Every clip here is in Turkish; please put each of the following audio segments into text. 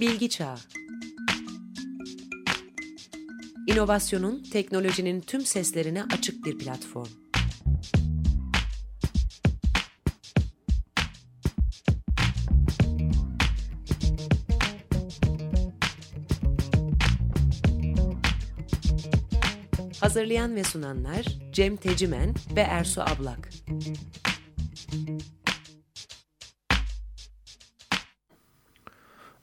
Bilgi Çağı İnovasyonun, teknolojinin tüm seslerine açık bir platform. Hazırlayan ve sunanlar Cem Tecimen ve Ersu Ablak.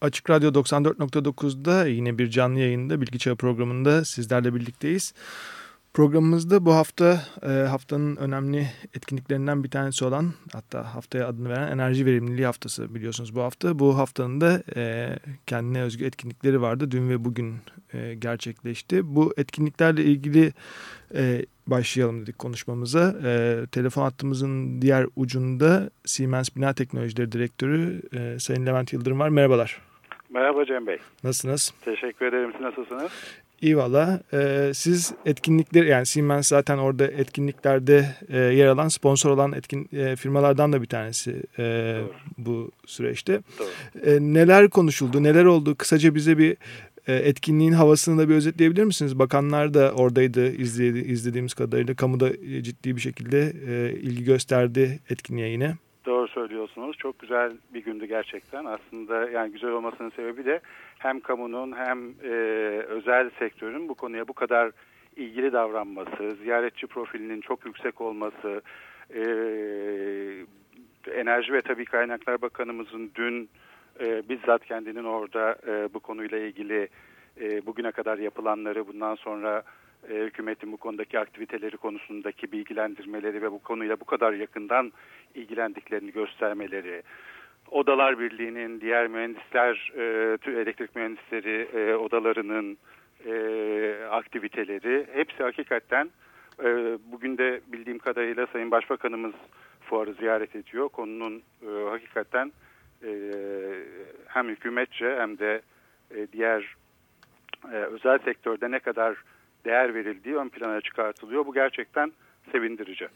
Açık Radyo 94.9'da yine bir canlı yayında Bilgi Çağı programında sizlerle birlikteyiz. Programımızda bu hafta e, haftanın önemli etkinliklerinden bir tanesi olan hatta haftaya adını veren enerji verimliliği haftası biliyorsunuz bu hafta. Bu haftanın da e, kendine özgü etkinlikleri vardı. Dün ve bugün e, gerçekleşti. Bu etkinliklerle ilgili başlayalım dedik konuşmamıza. Telefon hattımızın diğer ucunda Siemens Bina Teknolojileri Direktörü Sayın Levent Yıldırım var. Merhabalar. Merhaba Cem Bey. Nasılsınız? Teşekkür ederim. Siz nasılsınız? İyi valla. Ee, siz etkinlikler yani Siemens zaten orada etkinliklerde e, yer alan sponsor olan etkin e, firmalardan da bir tanesi e, bu süreçte. Doğru. E, neler konuşuldu, neler oldu? Kısaca bize bir e, etkinliğin havasını da bir özetleyebilir misiniz? Bakanlar da oradaydı izledi, izlediğimiz kadarıyla. Kamuda ciddi bir şekilde e, ilgi gösterdi etkinliğe yine. Doğru söylüyorsunuz. Çok güzel bir gündü gerçekten. Aslında yani güzel olmasının sebebi de hem kamunun hem e, özel sektörün bu konuya bu kadar ilgili davranması, ziyaretçi profilinin çok yüksek olması, e, Enerji ve Tabi Kaynaklar Bakanımızın dün e, bizzat kendinin orada e, bu konuyla ilgili e, bugüne kadar yapılanları bundan sonra e, hükümetin bu konudaki aktiviteleri konusundaki bilgilendirmeleri ve bu konuyla bu kadar yakından ilgilendiklerini göstermeleri, Odalar Birliği'nin, diğer mühendisler, e, elektrik mühendisleri e, odalarının e, aktiviteleri hepsi hakikaten e, bugün de bildiğim kadarıyla Sayın Başbakanımız fuarı ziyaret ediyor. Konunun e, hakikaten e, hem hükümetçe hem de e, diğer e, özel sektörde ne kadar değer verildiği ön plana çıkartılıyor. Bu gerçekten sevindirici.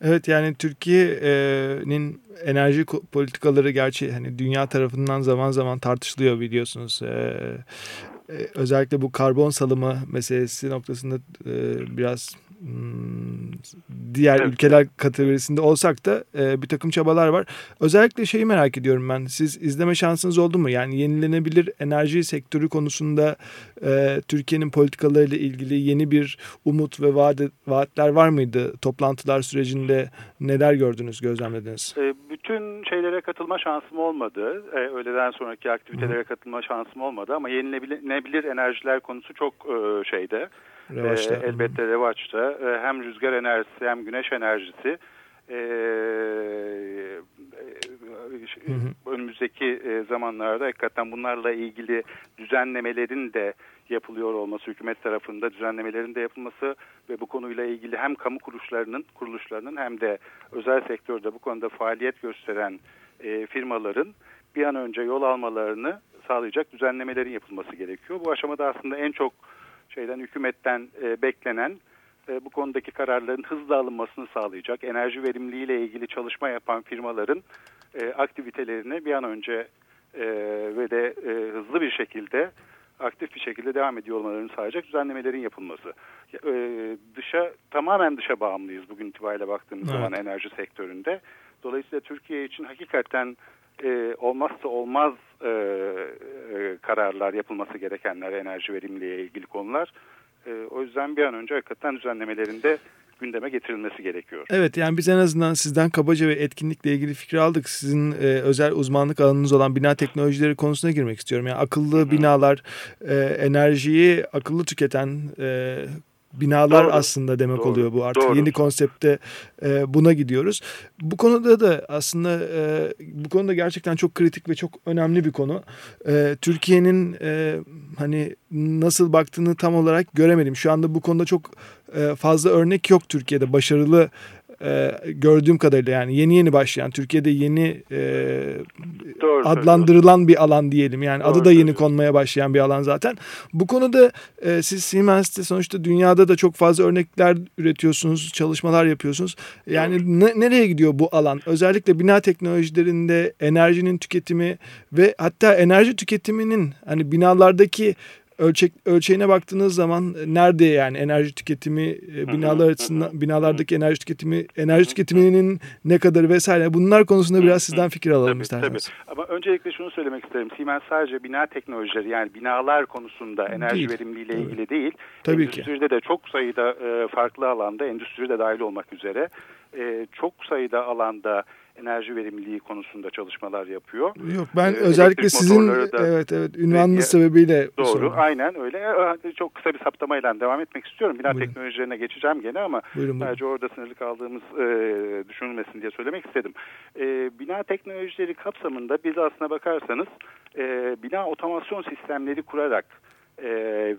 Evet yani Türkiye'nin enerji politikaları gerçi hani dünya tarafından zaman zaman tartışılıyor biliyorsunuz. Ee, özellikle bu karbon salımı meselesi noktasında e, biraz diğer evet. ülkeler kategorisinde olsak da e, bir takım çabalar var. Özellikle şeyi merak ediyorum ben. Siz izleme şansınız oldu mu? Yani yenilenebilir enerji sektörü konusunda e, Türkiye'nin politikalarıyla ilgili yeni bir umut ve vaat, vaatler var mıydı? Toplantılar sürecinde neler gördünüz, gözlemlediniz? E, bütün şeylere katılma şansım olmadı. E, öğleden sonraki aktivitelere Hı. katılma şansım olmadı ama yenilenebilir enerjiler konusu çok e, şeyde Revaçta. E, elbette revaçta. E, hem rüzgar enerjisi hem güneş enerjisi e, hı hı. önümüzdeki e, zamanlarda hakikaten bunlarla ilgili düzenlemelerin de yapılıyor olması, hükümet tarafında düzenlemelerin de yapılması ve bu konuyla ilgili hem kamu kuruluşlarının kuruluşlarının hem de özel sektörde bu konuda faaliyet gösteren e, firmaların bir an önce yol almalarını sağlayacak düzenlemelerin yapılması gerekiyor. Bu aşamada aslında en çok şeyden hükümetten e, beklenen e, bu konudaki kararların hızlı alınmasını sağlayacak. Enerji verimliliği ile ilgili çalışma yapan firmaların e, aktivitelerini bir an önce e, ve de e, hızlı bir şekilde aktif bir şekilde devam ediyor olmalarını sağlayacak düzenlemelerin yapılması. E, dışa tamamen dışa bağımlıyız bugün itibariyle baktığımız evet. zaman enerji sektöründe. Dolayısıyla Türkiye için hakikaten e, olmazsa olmaz e, e, kararlar yapılması gerekenler enerji verimliliğe ilgili konular. E, o yüzden bir an önce hakikaten düzenlemelerinde gündeme getirilmesi gerekiyor. Evet yani biz en azından sizden kabaca ve etkinlikle ilgili fikir aldık. Sizin e, özel uzmanlık alanınız olan bina teknolojileri konusuna girmek istiyorum. Yani akıllı Hı -hı. binalar e, enerjiyi akıllı tüketen e, binalar Doğru. aslında demek Doğru. oluyor bu artık Doğru. yeni konsepte e, buna gidiyoruz. Bu konuda da aslında e, bu konuda gerçekten çok kritik ve çok önemli bir konu. E, Türkiye'nin e, hani nasıl baktığını tam olarak göremedim. Şu anda bu konuda çok e, fazla örnek yok Türkiye'de başarılı e, gördüğüm kadarıyla yani yeni yeni başlayan Türkiye'de yeni e, Doğru adlandırılan bir alan diyelim. Yani Doğru adı da yeni konmaya başlayan bir alan zaten. Bu konuda e, siz Siemens'te sonuçta dünyada da çok fazla örnekler üretiyorsunuz, çalışmalar yapıyorsunuz. Yani ne, nereye gidiyor bu alan? Özellikle bina teknolojilerinde enerjinin tüketimi ve hatta enerji tüketiminin hani binalardaki ölçek ölçeğine baktığınız zaman e, nerede yani enerji tüketimi e, binalar açısından binalardaki enerji tüketimi enerji tüketiminin ne kadar vesaire bunlar konusunda biraz sizden fikir alalım tabii, isterseniz. Tabii. Ama öncelikle şunu söylemek isterim. Siemens sadece bina teknolojileri yani binalar konusunda enerji değil. verimliliğiyle ilgili değil. Tabii endüstride ki. de çok sayıda e, farklı alanda endüstride dahil olmak üzere çok sayıda alanda enerji verimliliği konusunda çalışmalar yapıyor. Yok ben ee, özellikle sizin da, evet evet ünvanınız sebebiyle doğru sorun. aynen öyle. Ee, çok kısa bir saptamayla devam etmek istiyorum. Bina buyurun. teknolojilerine geçeceğim gene ama buyurun, buyurun. sadece orada sınırlı kaldığımız e, düşünülmesin diye söylemek istedim. E, bina teknolojileri kapsamında biz aslına bakarsanız e, bina otomasyon sistemleri kurarak e,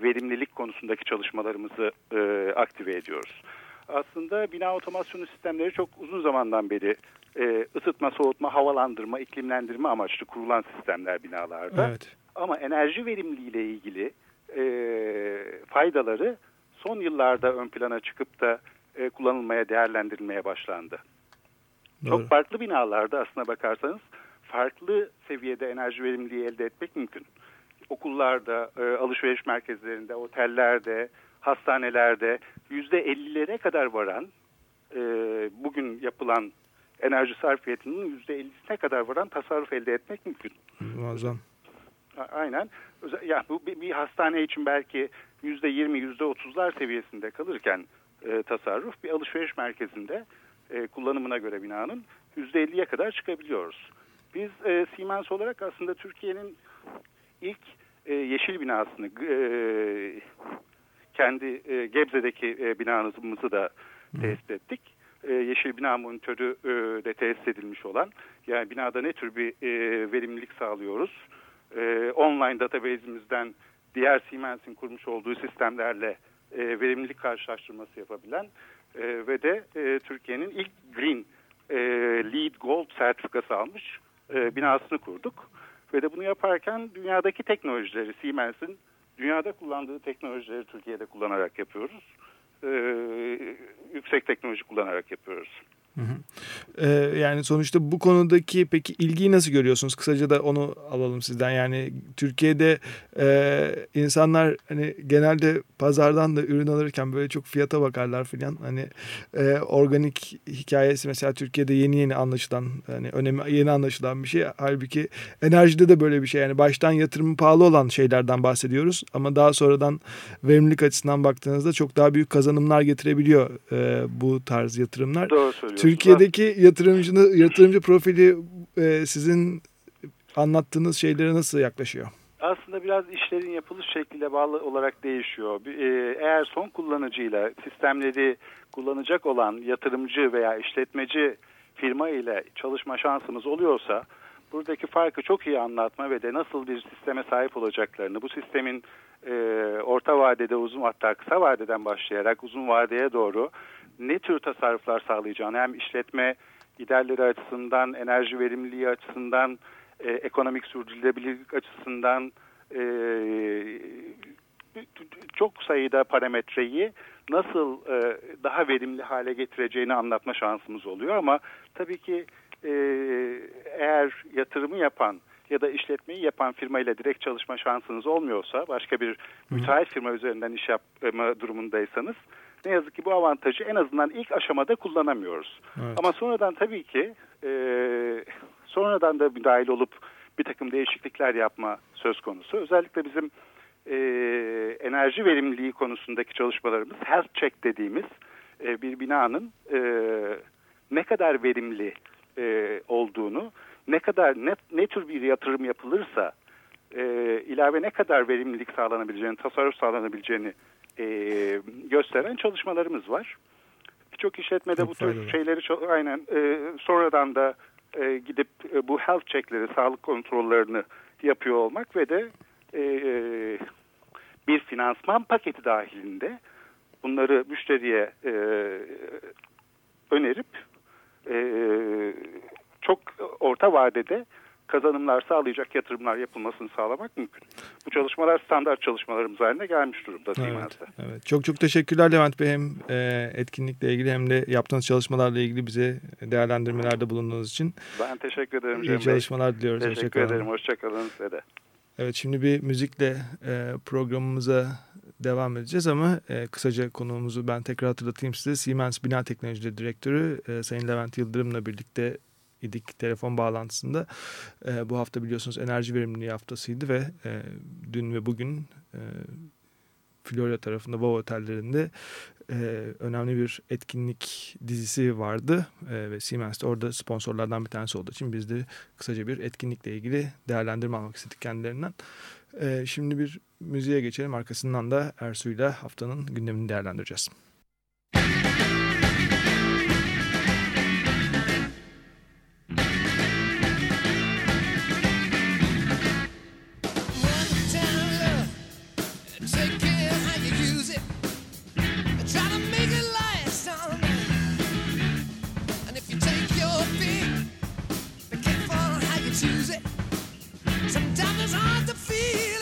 verimlilik konusundaki çalışmalarımızı e, aktive ediyoruz aslında bina otomasyonu sistemleri çok uzun zamandan beri e, ısıtma, soğutma, havalandırma, iklimlendirme amaçlı kurulan sistemler binalarda. Evet. Ama enerji verimliliği ile ilgili e, faydaları son yıllarda ön plana çıkıp da e, kullanılmaya, değerlendirilmeye başlandı. Doğru. Çok farklı binalarda aslına bakarsanız farklı seviyede enerji verimliliği elde etmek mümkün. Okullarda, e, alışveriş merkezlerinde, otellerde, hastanelerde yüzde ellilere kadar varan e, bugün yapılan enerji sarfiyatının yüzde ellisine kadar varan tasarruf elde etmek mümkün. Muazzam. Aynen. Ya bu bir, bir hastane için belki yüzde yirmi, yüzde otuzlar seviyesinde kalırken e, tasarruf bir alışveriş merkezinde e, kullanımına göre binanın yüzde elliye kadar çıkabiliyoruz. Biz e, Siemens olarak aslında Türkiye'nin ilk e, yeşil binasını e, kendi e, Gebze'deki e, binamızı da test ettik. E, yeşil bina monitörü e, de tesis edilmiş olan yani binada ne tür bir e, verimlilik sağlıyoruz. E, online database'imizden diğer Siemens'in kurmuş olduğu sistemlerle e, verimlilik karşılaştırması yapabilen e, ve de e, Türkiye'nin ilk Green e, Lead Gold sertifikası almış e, binasını kurduk. Ve de bunu yaparken dünyadaki teknolojileri Siemens'in dünyada kullandığı teknolojileri Türkiye'de kullanarak yapıyoruz. Ee, yüksek teknoloji kullanarak yapıyoruz. Ee, yani sonuçta bu konudaki peki ilgiyi nasıl görüyorsunuz? Kısaca da onu alalım sizden. Yani Türkiye'de e, insanlar hani genelde pazardan da ürün alırken böyle çok fiyata bakarlar filan. Hani e, organik hikayesi mesela Türkiye'de yeni yeni anlaşılan hani önemi yeni anlaşılan bir şey. Halbuki enerjide de böyle bir şey. Yani baştan yatırımı pahalı olan şeylerden bahsediyoruz ama daha sonradan verimlilik açısından baktığınızda çok daha büyük kazanımlar getirebiliyor e, bu tarz yatırımlar. Doğru söylüyorsun. Türkiye'deki yatırımcının yatırımcı profili e, sizin anlattığınız şeylere nasıl yaklaşıyor? Aslında biraz işlerin yapılış şekliyle bağlı olarak değişiyor. E, eğer son kullanıcıyla sistemleri kullanacak olan yatırımcı veya işletmeci firma ile çalışma şansımız oluyorsa buradaki farkı çok iyi anlatma ve de nasıl bir sisteme sahip olacaklarını, bu sistemin e, orta vadede uzun hatta kısa vadeden başlayarak uzun vadeye doğru ne tür tasarruflar sağlayacağını hem işletme giderleri açısından, enerji verimliliği açısından, e, ekonomik sürdürülebilirlik açısından e, çok sayıda parametreyi nasıl e, daha verimli hale getireceğini anlatma şansımız oluyor. Ama tabii ki e, eğer yatırımı yapan ya da işletmeyi yapan firma ile direkt çalışma şansınız olmuyorsa başka bir müteahhit firma üzerinden iş yapma durumundaysanız ne yazık ki bu avantajı en azından ilk aşamada kullanamıyoruz. Evet. Ama sonradan tabii ki e, sonradan da müdahil olup bir takım değişiklikler yapma söz konusu. Özellikle bizim e, enerji verimliliği konusundaki çalışmalarımız health check dediğimiz e, bir binanın e, ne kadar verimli e, olduğunu, ne kadar ne, ne tür bir yatırım yapılırsa e, ilave ne kadar verimlilik sağlanabileceğini, tasarruf sağlanabileceğini e, gösteren çalışmalarımız var. Birçok işletmede Çok bu tür faydalı. şeyleri aynen e, sonradan da e, gidip e, bu health checkleri, sağlık kontrollerini yapıyor olmak ve de e, bir finansman paketi dahilinde bunları müşteriye e, önerip e, çok orta vadede kazanımlar sağlayacak yatırımlar yapılmasını sağlamak mümkün. Bu çalışmalar standart çalışmalarımız haline gelmiş durumda. Evet, evet. Çok çok teşekkürler Levent Bey hem e, etkinlikle ilgili hem de yaptığınız çalışmalarla ilgili bize değerlendirmelerde bulunduğunuz için. Ben teşekkür ederim. İyi çalışmalar Bey. diliyoruz. Teşekkür Hoşçakalın. ederim. Hoşçakalın size de. Evet şimdi bir müzikle e, programımıza devam edeceğiz ama e, kısaca konuğumuzu ben tekrar hatırlatayım size. Siemens Bina Teknolojileri Direktörü e, Sayın Levent Yıldırım'la birlikte idik telefon bağlantısında. E, bu hafta biliyorsunuz enerji verimliliği haftasıydı ve e, dün ve bugün e, Florya tarafında Vav otellerinde e, önemli bir etkinlik dizisi vardı e, ve Siemens de orada sponsorlardan bir tanesi olduğu için biz de kısaca bir etkinlikle ilgili değerlendirme almak istedik kendilerinden. E, şimdi bir müziğe geçelim arkasından da Ersu'yla haftanın gündemini değerlendireceğiz. as hard to feel.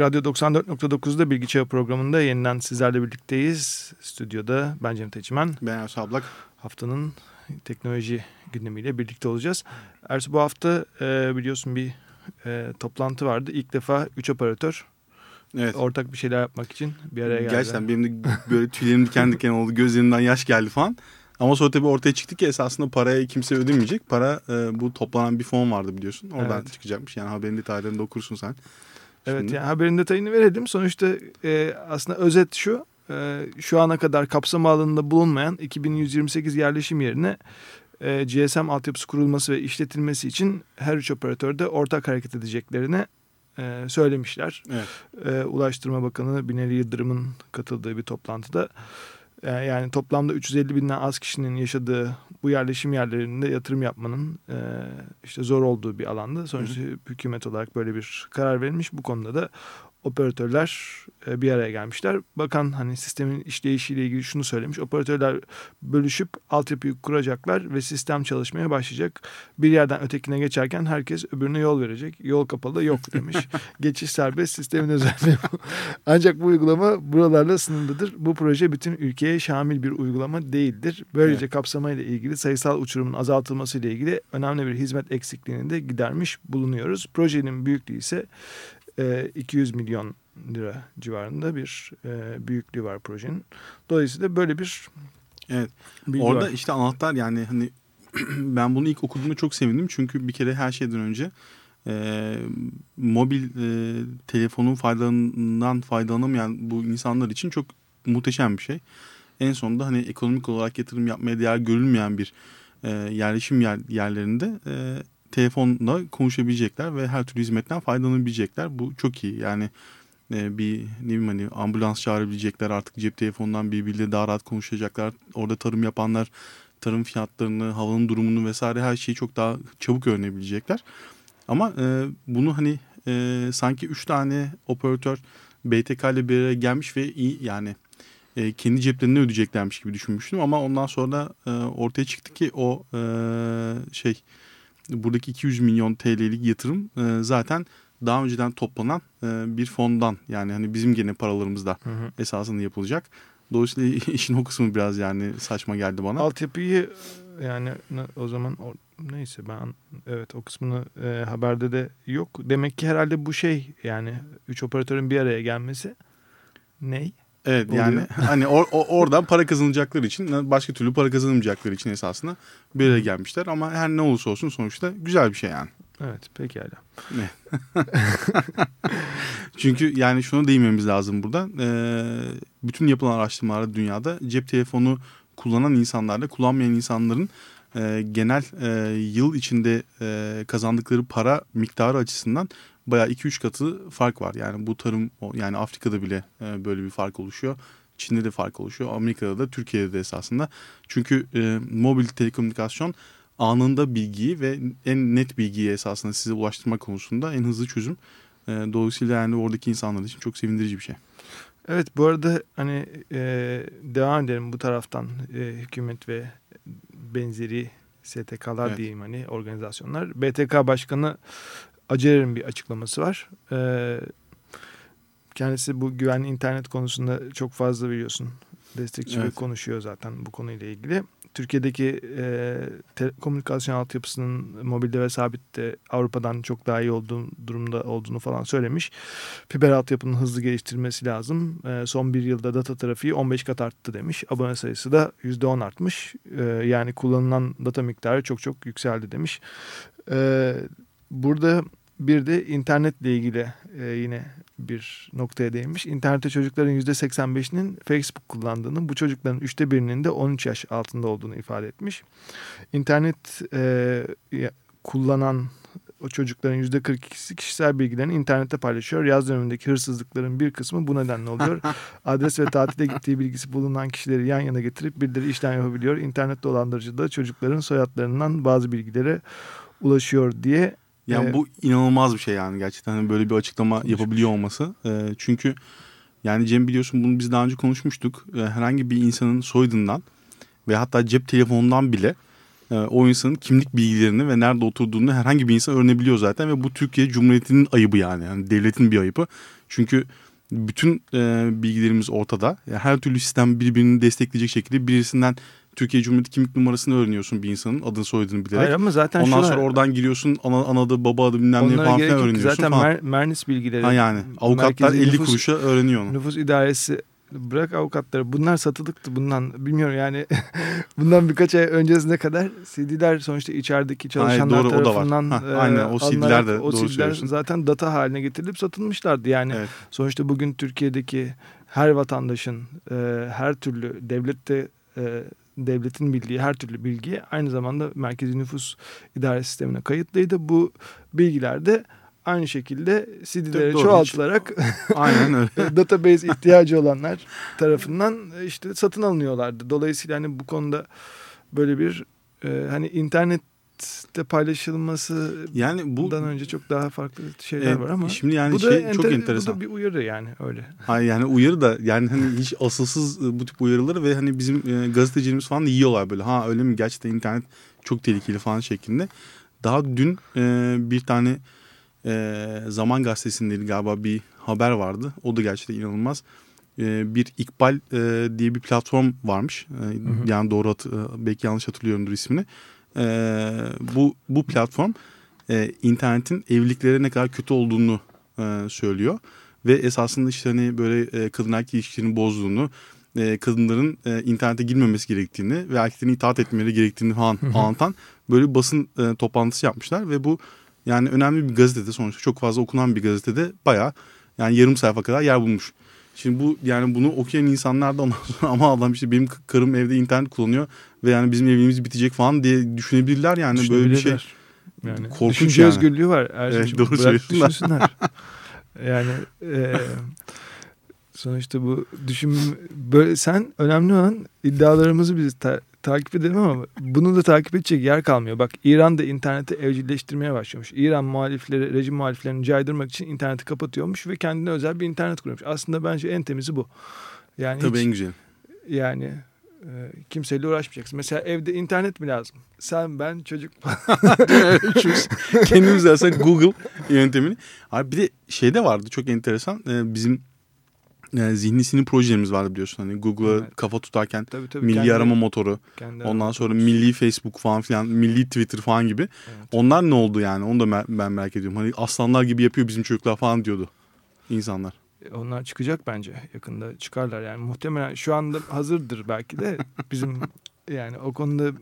Radyo 94.9'da Bilgi Çağı programında yeniden sizlerle birlikteyiz. Stüdyoda ben Cem Teçmen. Ben Ersu Ablak. Haftanın teknoloji gündemiyle birlikte olacağız. Ersu bu hafta e, biliyorsun bir e, toplantı vardı. İlk defa 3 operatör evet. ortak bir şeyler yapmak için bir araya geldi. Gerçekten benim de böyle tüylerim diken diken oldu. Gözlerimden yaş geldi falan. Ama sonra tabii ortaya çıktı ki esasında paraya kimse ödemeyecek. Para e, bu toplanan bir fon vardı biliyorsun. Oradan evet. çıkacakmış. Yani haberin detaylarını da okursun sen. Evet yani haberin detayını verelim. Sonuçta e, aslında özet şu. E, şu ana kadar kapsam alanında bulunmayan 2128 yerleşim yerine e, GSM altyapısı kurulması ve işletilmesi için her üç operatörde ortak hareket edeceklerini e, söylemişler. Evet. E, Ulaştırma Bakanı Binali Yıldırım'ın katıldığı bir toplantıda ee, yani toplamda 350 binden az kişinin yaşadığı bu yerleşim yerlerinde yatırım yapmanın e, işte zor olduğu bir alanda. Sonuçta hı hı. hükümet olarak böyle bir karar verilmiş. Bu konuda da operatörler e, bir araya gelmişler. Bakan hani sistemin işleyişiyle ilgili şunu söylemiş. Operatörler bölüşüp altyapıyı kuracaklar ve sistem çalışmaya başlayacak. Bir yerden ötekine geçerken herkes öbürüne yol verecek. Yol kapalı yok demiş. Geçiş serbest sistemin özelliği bu. Ancak bu uygulama buralarla sınırlıdır. Bu proje bütün ülkeye şamil bir uygulama değildir. Böylece evet. kapsamayla ilgili sayısal uçurumun azaltılması ile ilgili önemli bir hizmet eksikliğini de gidermiş bulunuyoruz. Projenin büyüklüğü ise 200 milyon lira civarında bir e, büyüklüğü var projenin. Dolayısıyla böyle bir Evet. Orada var. işte anahtar yani hani ben bunu ilk okuduğumda çok sevindim. Çünkü bir kere her şeyden önce e, mobil e, telefonun faydalarından faydalanamayan bu insanlar için çok muhteşem bir şey. En sonunda hani ekonomik olarak yatırım yapmaya değer görülmeyen bir e, yerleşim yer, yerlerinde e, telefonla konuşabilecekler ve her türlü hizmetten faydalanabilecekler. Bu çok iyi. Yani e, bir ne bileyim hani ambulans çağırabilecekler artık cep telefonundan birbiriyle daha rahat konuşacaklar. Orada tarım yapanlar tarım fiyatlarını, havanın durumunu vesaire her şeyi çok daha çabuk öğrenebilecekler. Ama e, bunu hani e, sanki üç tane operatör BTK ile bir araya gelmiş ve iyi yani e, kendi ceplerine ödeyeceklermiş gibi düşünmüştüm. Ama ondan sonra e, ortaya çıktı ki o e, şey buradaki 200 milyon TL'lik yatırım e, zaten daha önceden toplanan e, bir fondan yani hani bizim gene paralarımızda hı hı. esasında yapılacak. Dolayısıyla işin o kısmı biraz yani saçma geldi bana. Altyapıyı yani o zaman o, neyse ben evet o kısmını e, haberde de yok. Demek ki herhalde bu şey yani üç operatörün bir araya gelmesi ney? Evet oluyor. yani hani or, or, oradan para kazanacakları için başka türlü para kazanamayacakları için esasında bir araya gelmişler ama her ne olursa olsun sonuçta güzel bir şey yani. Evet pekala. Çünkü yani şunu değinmemiz lazım burada. Ee, bütün yapılan araştırmalarda dünyada cep telefonu kullanan insanlarla kullanmayan insanların e, genel e, yıl içinde e, kazandıkları para miktarı açısından bayağı 2-3 katı fark var. Yani bu tarım yani Afrika'da bile e, böyle bir fark oluşuyor. Çin'de de fark oluşuyor. Amerika'da da Türkiye'de de esasında. Çünkü e, mobil telekomünikasyon anında bilgiyi ve en net bilgiyi esasında size ulaştırma konusunda en hızlı çözüm. E, dolayısıyla yani oradaki insanlar için çok sevindirici bir şey. Evet bu arada hani e, devam edelim bu taraftan e, hükümet ve benzeri STK'lar evet. diyeyim hani organizasyonlar. BTK Başkanı Acerer'in bir açıklaması var. Ee, kendisi bu güvenli internet konusunda çok fazla biliyorsun destekçi evet. ve konuşuyor zaten bu konuyla ilgili. Türkiye'deki e, telekomünikasyon altyapısının mobilde ve sabitte Avrupa'dan çok daha iyi olduğu durumda olduğunu falan söylemiş. Fiber altyapının hızlı geliştirilmesi lazım. E, son bir yılda data trafiği 15 kat arttı demiş. Abone sayısı da %10 artmış. E, yani kullanılan data miktarı çok çok yükseldi demiş. E, burada bir de internetle ilgili e, yine bir noktaya değinmiş. İnternette çocukların %85'inin Facebook kullandığını, bu çocukların üçte birinin de 13 yaş altında olduğunu ifade etmiş. İnternet e, kullanan o çocukların %42'si kişisel bilgilerini internette paylaşıyor. Yaz dönemindeki hırsızlıkların bir kısmı bu nedenle oluyor. Adres ve tatile gittiği bilgisi bulunan kişileri yan yana getirip birileri işlem yapabiliyor. İnternet dolandırıcı da çocukların soyadlarından bazı bilgilere ulaşıyor diye yani evet. bu inanılmaz bir şey yani gerçekten hani böyle bir açıklama yapabiliyor olması. E, çünkü yani Cem biliyorsun bunu biz daha önce konuşmuştuk. E, herhangi bir insanın soyadından ve hatta cep telefonundan bile e, o insanın kimlik bilgilerini ve nerede oturduğunu herhangi bir insan öğrenebiliyor zaten ve bu Türkiye Cumhuriyeti'nin ayıbı yani. yani devletin bir ayıbı. Çünkü bütün e, bilgilerimiz ortada. Yani her türlü sistem birbirini destekleyecek şekilde birisinden Türkiye Cumhuriyeti kimlik numarasını öğreniyorsun bir insanın adını soyadını bilerek. Hayır ama zaten Ondan sonra oradan giriyorsun ana, ana adı baba adı bilmem ne falan filan öğreniyorsun. Zaten falan. Mer, Mernis bilgileri. Ha yani avukatlar 50 nüfus, kuruşa öğreniyor onu. Nüfus idaresi bırak avukatları bunlar satılıktı bundan bilmiyorum yani bundan birkaç ay öncesine kadar CD'ler sonuçta içerideki çalışanlar Hayır, doğru, tarafından o da var. Ha, e, aynen o CD'ler de o doğru CD'ler zaten data haline getirilip satılmışlardı yani evet. sonuçta bugün Türkiye'deki her vatandaşın e, her türlü devlette e, devletin bildiği her türlü bilgi aynı zamanda merkezi nüfus idare sistemine kayıtlıydı. Bu bilgiler de aynı şekilde CD'lere çoğaltılarak aynen öyle. database ihtiyacı olanlar tarafından işte satın alınıyorlardı. Dolayısıyla hani bu konuda böyle bir e, hani internet internette paylaşılması yani bundan önce çok daha farklı şeyler e, var ama şimdi yani bu şey da çok enteresan. Bu da bir uyarı yani öyle. Hayır yani uyarı da yani hani hiç asılsız e, bu tip uyarıları ve hani bizim e, gazetecilerimiz falan da yiyorlar böyle. Ha öyle mi gerçekten internet çok tehlikeli falan şeklinde. Daha dün e, bir tane e, Zaman Gazetesi'ndeydi galiba bir haber vardı. O da gerçekten inanılmaz. E, bir İkbal e, diye bir platform varmış. E, hı hı. Yani doğru e, belki yanlış hatırlıyorumdur ismini. E, bu bu platform e, internetin evliliklere ne kadar kötü olduğunu e, söylüyor. Ve esasında işte hani böyle e, kadın erkek ilişkilerini bozduğunu, e, kadınların e, internete girmemesi gerektiğini ve erkeklerin itaat etmeleri gerektiğini falan anlatan böyle basın e, toplantısı yapmışlar ve bu yani önemli bir gazetede sonuçta çok fazla okunan bir gazetede baya yani yarım sayfa kadar yer bulmuş. Şimdi bu yani bunu okuyan insanlar da ondan sonra ama adam işte benim karım evde internet kullanıyor ve yani bizim evliliğimiz bitecek falan diye düşünebilirler yani böyle bir şey. Yani korkunç Düşünce yani. özgürlüğü var. Evet, doğru söylüyorsun. yani e, sonuçta bu düşün böyle sen önemli olan iddialarımızı biz ta, takip edelim ama bunu da takip edecek yer kalmıyor. Bak İran da interneti evcilleştirmeye başlamış. İran muhalifleri, rejim muhaliflerini caydırmak için interneti kapatıyormuş ve kendine özel bir internet kurmuş. Aslında bence en temizi bu. Yani Tabii hiç, en güzel. Yani e, kimseyle uğraşmayacaksın. Mesela evde internet mi lazım? Sen, ben, çocuk Kendimiz dersen Google yöntemini. Abi bir de şey de vardı çok enteresan. Ee, bizim e, zihni sinir projelerimiz vardı biliyorsun. Hani Google'a evet. kafa tutarken tabii, tabii, milli kendi, arama motoru. Kendi ondan sonra motoru. milli Facebook falan filan, milli Twitter falan gibi. Evet. Onlar ne oldu yani? Onu da ben merak ediyorum. Hani aslanlar gibi yapıyor bizim çocuklar falan diyordu insanlar. E, onlar çıkacak bence. Yakında çıkarlar yani. Muhtemelen şu anda hazırdır belki de bizim yani o konuda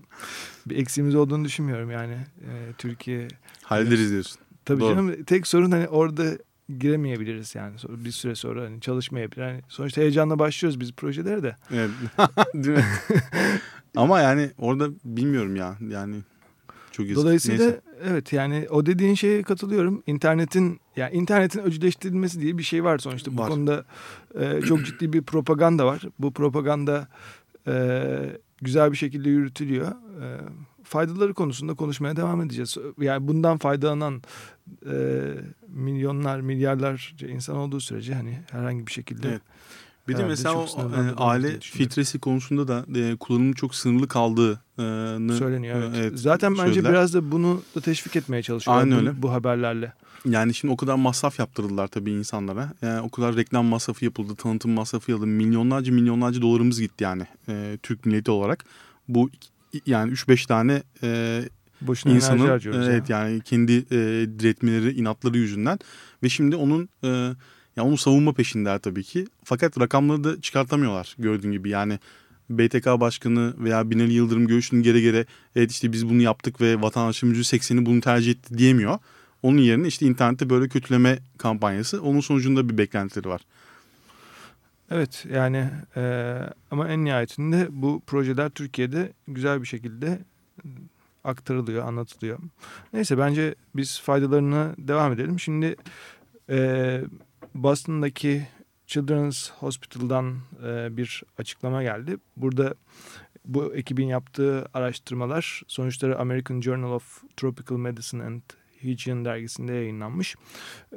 bir eksiğimiz olduğunu düşünmüyorum yani. E, Türkiye hallederiz diyorsun. Tabii Doğru. canım tek sorun hani orada giremeyebiliriz yani bir süre sonra hani çalışmayabilir. Yani sonuçta heyecanla başlıyoruz biz projelere de. Evet. Değil mi? Ama yani orada bilmiyorum ya yani çok yazık. Dolayısıyla Neyse. evet yani o dediğin şeye katılıyorum. İnternetin yani internetin öcüleştirilmesi diye bir şey var sonuçta. Var. Bu konuda e, çok ciddi bir propaganda var. Bu propaganda e, güzel bir şekilde yürütülüyor. E, faydaları konusunda konuşmaya devam edeceğiz. Yani bundan faydalanan e, milyonlar, milyarlarca insan olduğu sürece hani herhangi bir şekilde evet. Bir de mesela o e, aile filtresi konusunda da e, kullanımı çok sınırlı kaldığını söyleniyor. Evet. evet Zaten bence söylediler. biraz da bunu da teşvik etmeye çalışıyorlar Aynen öyle. Bu, bu haberlerle. Yani şimdi o kadar masraf yaptırdılar tabii insanlara. Yani o kadar reklam masrafı yapıldı, tanıtım masrafı yapıldı. Milyonlarca milyonlarca dolarımız gitti yani e, Türk milleti olarak. Bu yani 3-5 tane e, Boşuna insanın evet ya. yani kendi e, diretmeleri, inatları yüzünden ve şimdi onun e, ya onu savunma peşindeler tabii ki. Fakat rakamları da çıkartamıyorlar gördüğün gibi. Yani BTK Başkanı veya Binali Yıldırım görüşünün gere gere evet işte biz bunu yaptık ve vatandaşın %80'i bunu tercih etti diyemiyor. Onun yerine işte internette böyle kötüleme kampanyası. Onun sonucunda bir beklentileri var. Evet yani e, ama en nihayetinde bu projeler Türkiye'de güzel bir şekilde aktarılıyor, anlatılıyor. Neyse bence biz faydalarına devam edelim. Şimdi e, Boston'daki Children's Hospital'dan e, bir açıklama geldi. Burada bu ekibin yaptığı araştırmalar sonuçları American Journal of Tropical Medicine and Hygiene dergisinde yayınlanmış.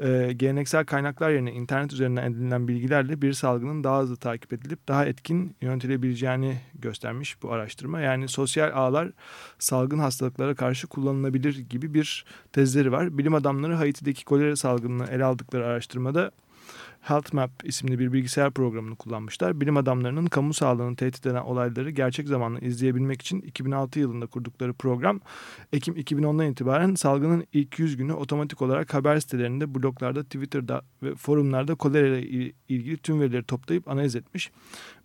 Ee, geleneksel kaynaklar yerine internet üzerinden edinilen bilgilerle bir salgının daha hızlı takip edilip daha etkin yönetilebileceğini göstermiş bu araştırma. Yani sosyal ağlar salgın hastalıklara karşı kullanılabilir gibi bir tezleri var. Bilim adamları Haiti'deki kolera salgınını ele aldıkları araştırmada HealthMap isimli bir bilgisayar programını kullanmışlar. Bilim adamlarının kamu sağlığını tehdit eden olayları gerçek zamanlı izleyebilmek için 2006 yılında kurdukları program Ekim 2010'dan itibaren salgının ilk 100 günü otomatik olarak haber sitelerinde, bloglarda, Twitter'da ve forumlarda kolera ile ilgili tüm verileri toplayıp analiz etmiş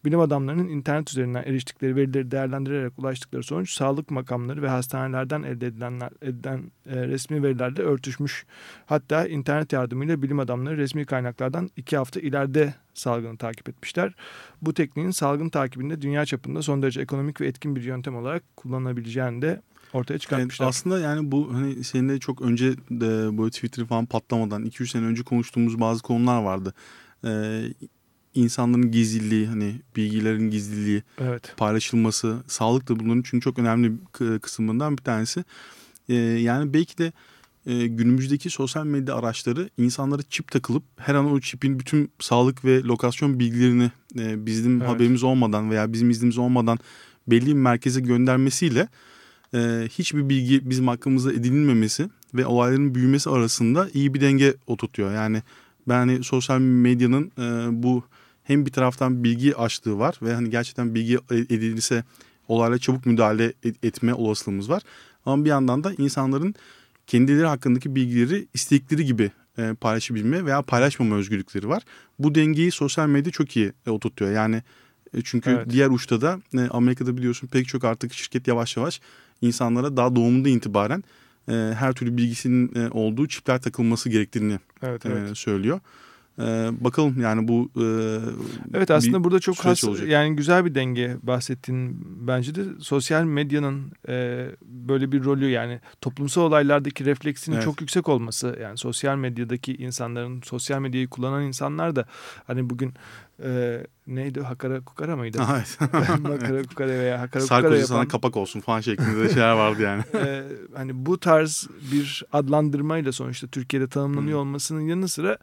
bilim adamlarının internet üzerinden eriştikleri verileri değerlendirerek ulaştıkları sonuç sağlık makamları ve hastanelerden elde edilenler, edilen e, resmi verilerle örtüşmüş. Hatta internet yardımıyla bilim adamları resmi kaynaklardan iki hafta ileride salgını takip etmişler. Bu tekniğin salgın takibinde dünya çapında son derece ekonomik ve etkin bir yöntem olarak kullanılabileceğini de ortaya çıkartmışlar. Evet, aslında yani bu hani seninle çok önce de böyle Twitter falan patlamadan 2-3 sene önce konuştuğumuz bazı konular vardı. Ee, insanların gizliliği hani bilgilerin gizliliği evet. paylaşılması sağlık da bunların çünkü çok önemli kısmından bir tanesi. E, yani belki de e, günümüzdeki sosyal medya araçları insanlara çip takılıp her an o çipin bütün sağlık ve lokasyon bilgilerini e, bizim evet. haberimiz olmadan veya bizim iznimiz olmadan belli bir merkeze göndermesiyle e, hiçbir bilgi bizim hakkımızda edinilmemesi ve olayların büyümesi arasında iyi bir denge oturtuyor. Yani ben hani sosyal medyanın e, bu hem bir taraftan bilgi açlığı var ve hani gerçekten bilgi edilirse olaylara çabuk müdahale etme olasılığımız var. Ama bir yandan da insanların kendileri hakkındaki bilgileri istekleri gibi e, paylaşabilme veya paylaşmama özgürlükleri var. Bu dengeyi sosyal medya çok iyi e, oturtuyor. Yani e, çünkü evet. diğer uçta da e, Amerika'da biliyorsun pek çok artık şirket yavaş yavaş insanlara daha doğumunda itibaren e, her türlü bilgisinin e, olduğu çipler takılması gerektiğini evet, evet. E, söylüyor. Ee, bakalım yani bu e, Evet aslında burada çok has, olacak. yani güzel bir denge bahsettiğin bence de sosyal medyanın e, böyle bir rolü yani toplumsal olaylardaki refleksinin evet. çok yüksek olması yani sosyal medyadaki insanların sosyal medyayı kullanan insanlar da hani bugün e, neydi Hakara Kukara mıydı? Evet. Hakara Kukara veya Hakara Kukara yapan. sana kapak olsun falan şeklinde şeyler vardı yani. e, hani bu tarz bir adlandırmayla sonuçta Türkiye'de tanımlanıyor hmm. olmasının yanı sıra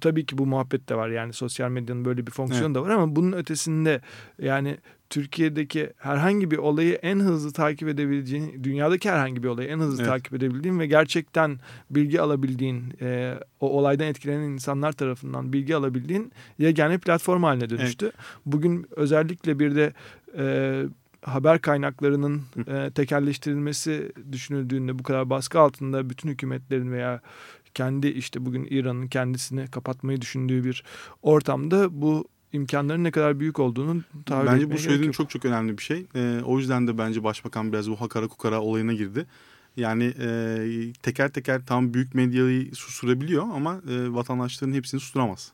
tabii ki bu muhabbet de var yani sosyal medyanın böyle bir fonksiyonu evet. da var ama bunun ötesinde yani Türkiye'deki herhangi bir olayı en hızlı takip edebileceğin, dünyadaki herhangi bir olayı en hızlı evet. takip edebildiğin ve gerçekten bilgi alabildiğin, e, o olaydan etkilenen insanlar tarafından bilgi alabildiğin yegane platform haline dönüştü. Evet. Bugün özellikle bir de e, haber kaynaklarının e, tekelleştirilmesi düşünüldüğünde bu kadar baskı altında bütün hükümetlerin veya kendi işte bugün İran'ın kendisini kapatmayı düşündüğü bir ortamda bu imkanların ne kadar büyük olduğunu tahayyül Bence bu söylediğin çok çok önemli bir şey. Ee, o yüzden de bence başbakan biraz bu hakara kukara olayına girdi. Yani e, teker teker tam büyük medyayı susturabiliyor ama e, vatandaşların hepsini susturamaz.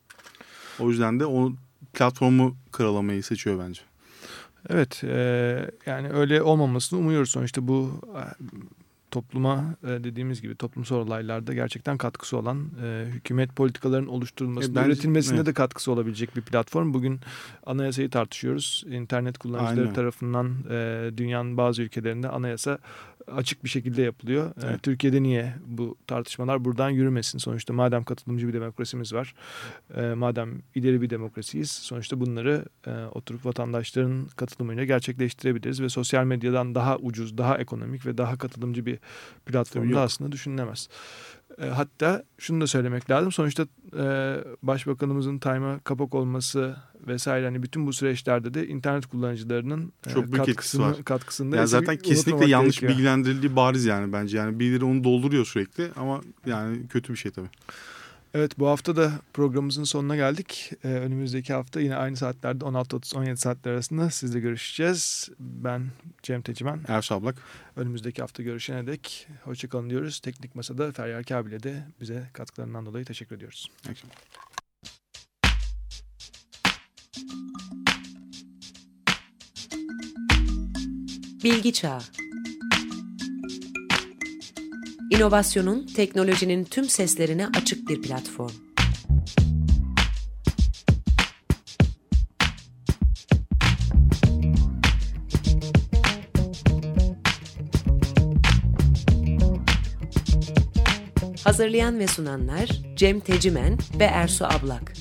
O yüzden de o platformu karalamayı seçiyor bence. Evet e, yani öyle olmamasını umuyoruz sonuçta bu topluma e, dediğimiz gibi toplumsal olaylarda gerçekten katkısı olan e, hükümet politikalarının oluşturulmasında, e, üretilmesinde evet. de katkısı olabilecek bir platform. Bugün anayasayı tartışıyoruz. İnternet kullanıcıları Aynen. tarafından e, dünyanın bazı ülkelerinde anayasa açık bir şekilde yapılıyor. E, evet. Türkiye'de niye bu tartışmalar buradan yürümesin? Sonuçta madem katılımcı bir demokrasimiz var, e, madem ileri bir demokrasiyiz, sonuçta bunları e, oturup vatandaşların katılımıyla gerçekleştirebiliriz ve sosyal medyadan daha ucuz, daha ekonomik ve daha katılımcı bir platformda aslında düşünülemez. E, hatta şunu da söylemek lazım. Sonuçta e, başbakanımızın time'a kapak olması vesaire hani bütün bu süreçlerde de internet kullanıcılarının e, çok büyük katkısını, var. katkısında yani zaten kesinlikle yanlış gerekiyor. bilgilendirildiği bariz yani bence. Yani birileri onu dolduruyor sürekli ama yani kötü bir şey tabii. Evet bu hafta da programımızın sonuna geldik. Ee, önümüzdeki hafta yine aynı saatlerde 16.30-17 saatler arasında sizle görüşeceğiz. Ben Cem Tecimen. Erş Ablak. Önümüzdeki hafta görüşene dek hoşçakalın diyoruz. Teknik Masa'da Feryal Kabil'e de bize katkılarından dolayı teşekkür ediyoruz. Akşam. Bilgi Çağı İnovasyonun, teknolojinin tüm seslerine açık bir platform. Hazırlayan ve sunanlar Cem Tecimen ve Ersu Ablak.